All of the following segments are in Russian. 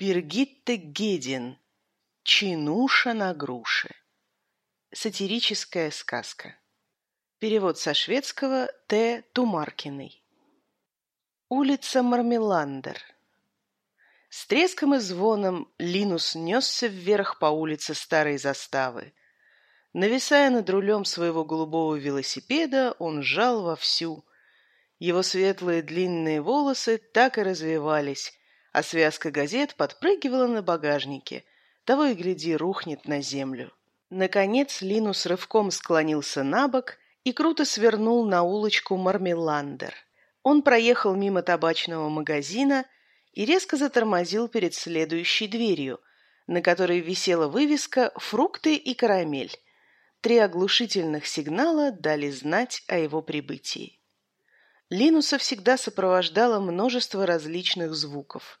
Биргитте Гедин. Чинуша на груше. Сатирическая сказка. Перевод со шведского Т. Тумаркиной. Улица Мармеландер. С треском и звоном Линус несся вверх по улице старой заставы. Нависая над рулем своего голубого велосипеда, он жал вовсю. Его светлые длинные волосы так и развивались, а связка газет подпрыгивала на багажнике. Того и гляди, рухнет на землю. Наконец Линус рывком склонился на бок и круто свернул на улочку Мармеландер. Он проехал мимо табачного магазина и резко затормозил перед следующей дверью, на которой висела вывеска «Фрукты и карамель». Три оглушительных сигнала дали знать о его прибытии. Линуса всегда сопровождало множество различных звуков.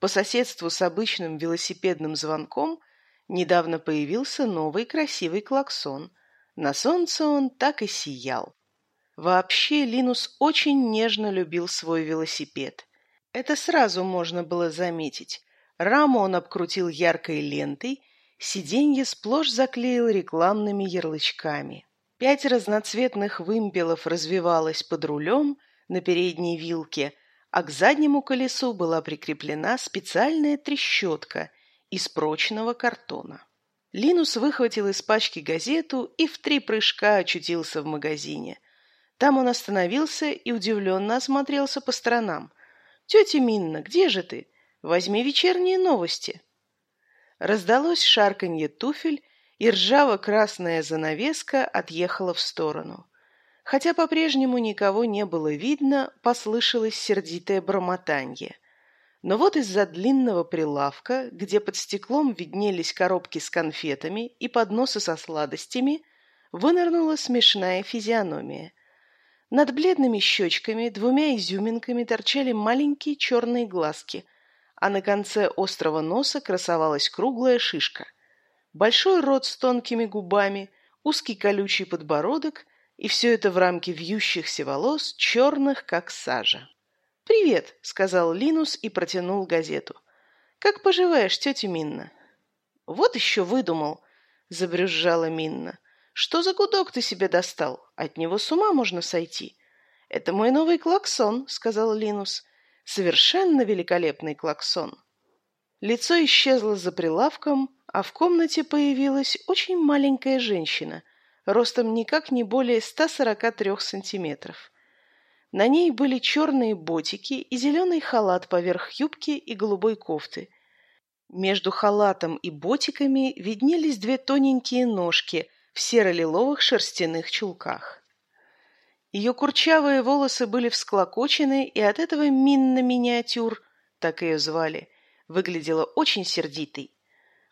По соседству с обычным велосипедным звонком недавно появился новый красивый клаксон. На солнце он так и сиял. Вообще Линус очень нежно любил свой велосипед. Это сразу можно было заметить. Раму он обкрутил яркой лентой, сиденье сплошь заклеил рекламными ярлычками. Пять разноцветных вымпелов развивалось под рулем на передней вилке, а к заднему колесу была прикреплена специальная трещотка из прочного картона. Линус выхватил из пачки газету и в три прыжка очутился в магазине. Там он остановился и удивленно осмотрелся по сторонам. «Тетя Минна, где же ты? Возьми вечерние новости». Раздалось шарканье туфель, и ржаво-красная занавеска отъехала в сторону. Хотя по-прежнему никого не было видно, послышалось сердитое бормотанье. Но вот из-за длинного прилавка, где под стеклом виднелись коробки с конфетами и подносы со сладостями, вынырнула смешная физиономия. Над бледными щечками двумя изюминками торчали маленькие черные глазки, а на конце острого носа красовалась круглая шишка – большой рот с тонкими губами, узкий колючий подбородок и все это в рамке вьющихся волос, черных, как сажа. «Привет», — сказал Линус и протянул газету. «Как поживаешь, тетя Минна?» «Вот еще выдумал», — забрюзжала Минна. «Что за гудок ты себе достал? От него с ума можно сойти». «Это мой новый клаксон», — сказал Линус. «Совершенно великолепный клаксон». Лицо исчезло за прилавком, а в комнате появилась очень маленькая женщина, ростом никак не более 143 сантиметров. На ней были черные ботики и зеленый халат поверх юбки и голубой кофты. Между халатом и ботиками виднелись две тоненькие ножки в серо-лиловых шерстяных чулках. Ее курчавые волосы были всклокочены, и от этого Минна Миниатюр, так ее звали, выглядела очень сердитой.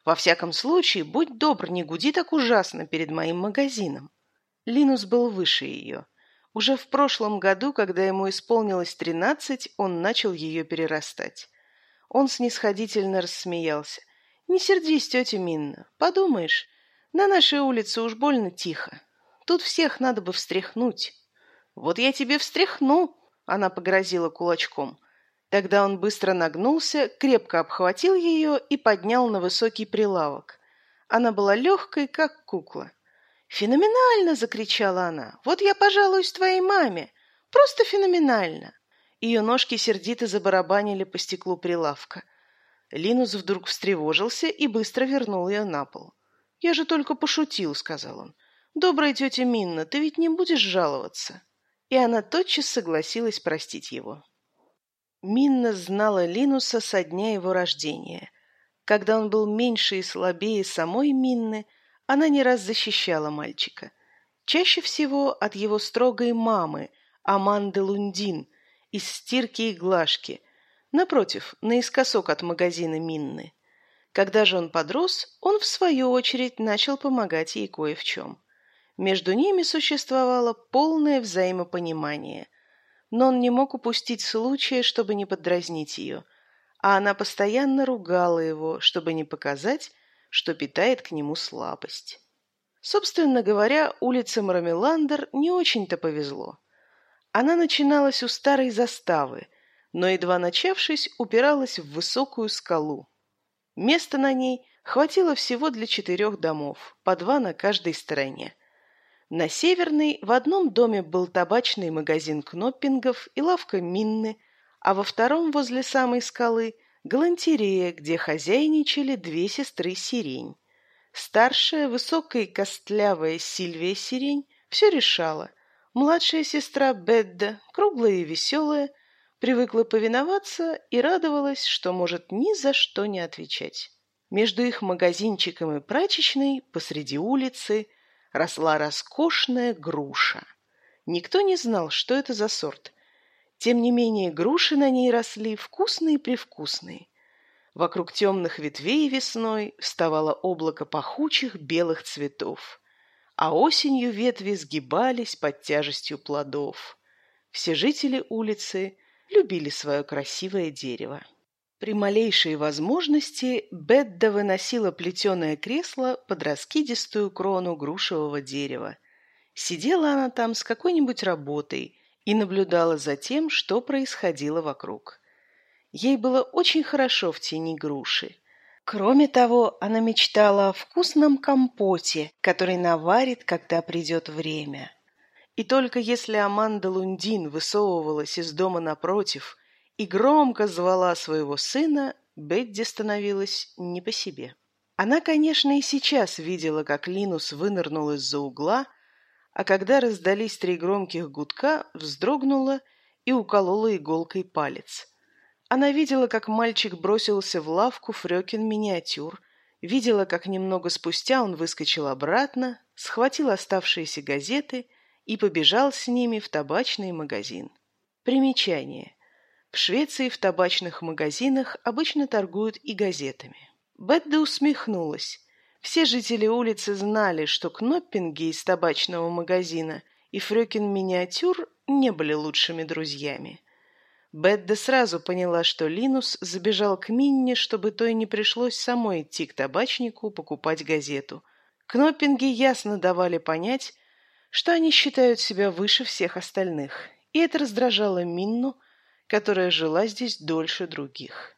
Во всяком случае, будь добр, не гуди так ужасно перед моим магазином. Линус был выше ее. Уже в прошлом году, когда ему исполнилось тринадцать, он начал ее перерастать. Он снисходительно рассмеялся. «Не сердись, тетя Минна. Подумаешь, на нашей улице уж больно тихо. Тут всех надо бы встряхнуть». «Вот я тебе встряхну!» — она погрозила кулачком. Тогда он быстро нагнулся, крепко обхватил ее и поднял на высокий прилавок. Она была легкой, как кукла. «Феноменально!» — закричала она. «Вот я пожалуюсь твоей маме! Просто феноменально!» Ее ножки сердито забарабанили по стеклу прилавка. Линус вдруг встревожился и быстро вернул ее на пол. «Я же только пошутил», — сказал он. «Добрая тетя Минна, ты ведь не будешь жаловаться?» И она тотчас согласилась простить его. Минна знала Линуса со дня его рождения. Когда он был меньше и слабее самой Минны, она не раз защищала мальчика. Чаще всего от его строгой мамы, Аманды Лундин, из стирки и глажки, напротив, наискосок от магазина Минны. Когда же он подрос, он, в свою очередь, начал помогать ей кое в чем. Между ними существовало полное взаимопонимание – но он не мог упустить случая, чтобы не подразнить ее, а она постоянно ругала его, чтобы не показать, что питает к нему слабость. Собственно говоря, улице Мармеландер не очень-то повезло. Она начиналась у старой заставы, но, едва начавшись, упиралась в высокую скалу. Места на ней хватило всего для четырех домов, по два на каждой стороне. На Северной в одном доме был табачный магазин Кноппингов и лавка Минны, а во втором возле самой скалы – галантерея, где хозяйничали две сестры Сирень. Старшая, высокая и костлявая Сильвия Сирень все решала. Младшая сестра Бедда, круглая и веселая, привыкла повиноваться и радовалась, что может ни за что не отвечать. Между их магазинчиком и прачечной посреди улицы росла роскошная груша. Никто не знал, что это за сорт. Тем не менее, груши на ней росли вкусные-привкусные. Вокруг темных ветвей весной вставало облако пахучих белых цветов, а осенью ветви сгибались под тяжестью плодов. Все жители улицы любили свое красивое дерево. При малейшей возможности Бедда выносила плетеное кресло под раскидистую крону грушевого дерева. Сидела она там с какой-нибудь работой и наблюдала за тем, что происходило вокруг. Ей было очень хорошо в тени груши. Кроме того, она мечтала о вкусном компоте, который наварит, когда придет время. И только если Аманда Лундин высовывалась из дома напротив и громко звала своего сына, Бетти становилась не по себе. Она, конечно, и сейчас видела, как Линус вынырнул из-за угла, а когда раздались три громких гудка, вздрогнула и уколола иголкой палец. Она видела, как мальчик бросился в лавку Фрёкин миниатюр, видела, как немного спустя он выскочил обратно, схватил оставшиеся газеты и побежал с ними в табачный магазин. Примечание. В Швеции в табачных магазинах обычно торгуют и газетами. Бетда усмехнулась. Все жители улицы знали, что Кноппинги из табачного магазина и Фрёкин миниатюр не были лучшими друзьями. Бетда сразу поняла, что Линус забежал к Минне, чтобы той не пришлось самой идти к табачнику покупать газету. Кноппинги ясно давали понять, что они считают себя выше всех остальных, и это раздражало Минну, которая жила здесь дольше других.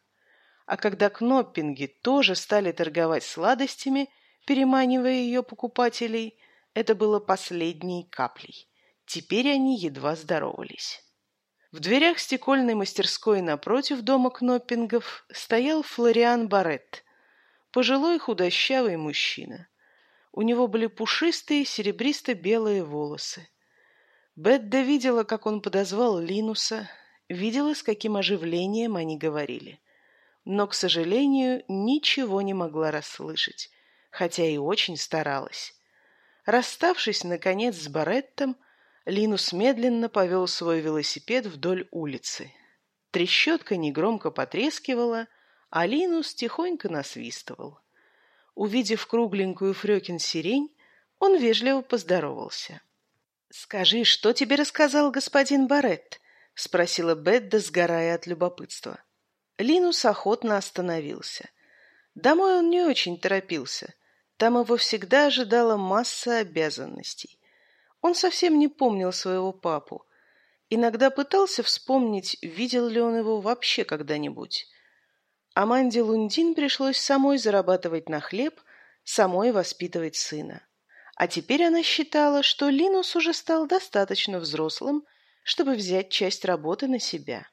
А когда Кноппинги тоже стали торговать сладостями, переманивая ее покупателей, это было последней каплей. Теперь они едва здоровались. В дверях стекольной мастерской напротив дома Кноппингов стоял Флориан Барретт, пожилой худощавый мужчина. У него были пушистые серебристо-белые волосы. Бетда видела, как он подозвал Линуса, видела, с каким оживлением они говорили. Но, к сожалению, ничего не могла расслышать, хотя и очень старалась. Расставшись, наконец, с Бареттом, Линус медленно повел свой велосипед вдоль улицы. Трещотка негромко потрескивала, а Линус тихонько насвистывал. Увидев кругленькую Фрёкин сирень, он вежливо поздоровался. «Скажи, что тебе рассказал господин Баретт?» — спросила Бедда, сгорая от любопытства. Линус охотно остановился. Домой он не очень торопился. Там его всегда ожидала масса обязанностей. Он совсем не помнил своего папу. Иногда пытался вспомнить, видел ли он его вообще когда-нибудь. Аманде Лундин пришлось самой зарабатывать на хлеб, самой воспитывать сына. А теперь она считала, что Линус уже стал достаточно взрослым, чтобы взять часть работы на себя.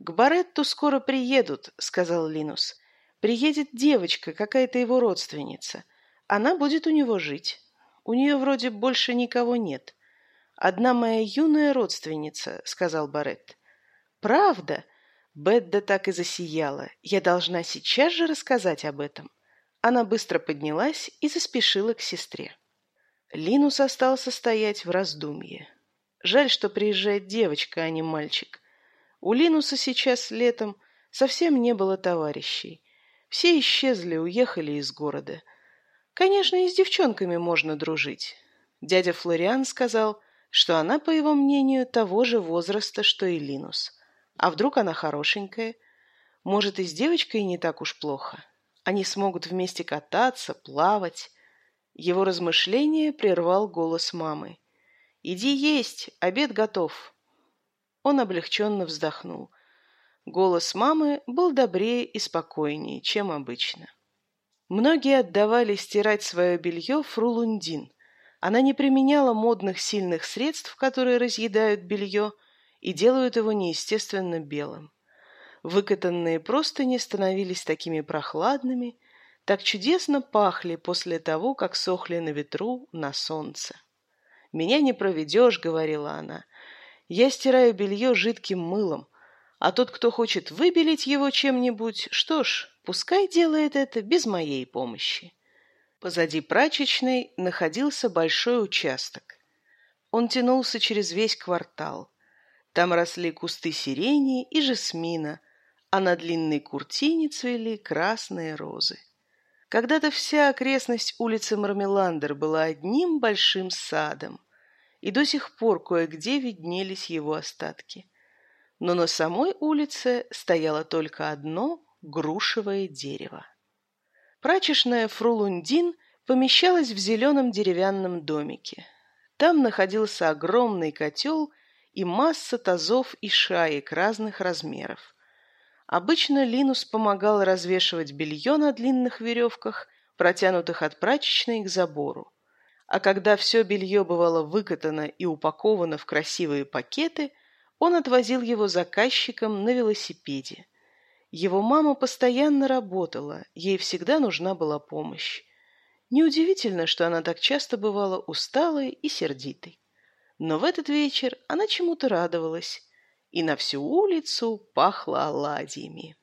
«К Баретту скоро приедут», — сказал Линус. «Приедет девочка, какая-то его родственница. Она будет у него жить. У нее вроде больше никого нет. Одна моя юная родственница», — сказал Баретт. «Правда?» Бетда так и засияла. Я должна сейчас же рассказать об этом. Она быстро поднялась и заспешила к сестре. Линус остался стоять в раздумье. Жаль, что приезжает девочка, а не мальчик. У Линуса сейчас летом совсем не было товарищей. Все исчезли, уехали из города. Конечно, и с девчонками можно дружить. Дядя Флориан сказал, что она, по его мнению, того же возраста, что и Линус. А вдруг она хорошенькая? Может, и с девочкой не так уж плохо? Они смогут вместе кататься, плавать. Его размышление прервал голос мамы. «Иди есть, обед готов». Он облегченно вздохнул. Голос мамы был добрее и спокойнее, чем обычно. Многие отдавали стирать свое белье фрулундин. Она не применяла модных сильных средств, которые разъедают белье и делают его неестественно белым. Выкатанные простыни становились такими прохладными, так чудесно пахли после того, как сохли на ветру, на солнце. «Меня не проведешь», — говорила она. «Я стираю белье жидким мылом, а тот, кто хочет выбелить его чем-нибудь, что ж, пускай делает это без моей помощи». Позади прачечной находился большой участок. Он тянулся через весь квартал. Там росли кусты сирени и жасмина, а на длинной куртине цвели красные розы. Когда-то вся окрестность улицы Мармеландер была одним большим садом, и до сих пор кое-где виднелись его остатки. Но на самой улице стояло только одно грушевое дерево. Прачечная Фрулундин помещалась в зеленом деревянном домике. Там находился огромный котел и масса тазов и шаек разных размеров. Обычно Линус помогал развешивать белье на длинных веревках, протянутых от прачечной к забору. А когда все белье бывало выкатано и упаковано в красивые пакеты, он отвозил его заказчикам на велосипеде. Его мама постоянно работала, ей всегда нужна была помощь. Неудивительно, что она так часто бывала усталой и сердитой. Но в этот вечер она чему-то радовалась и на всю улицу пахло оладьями.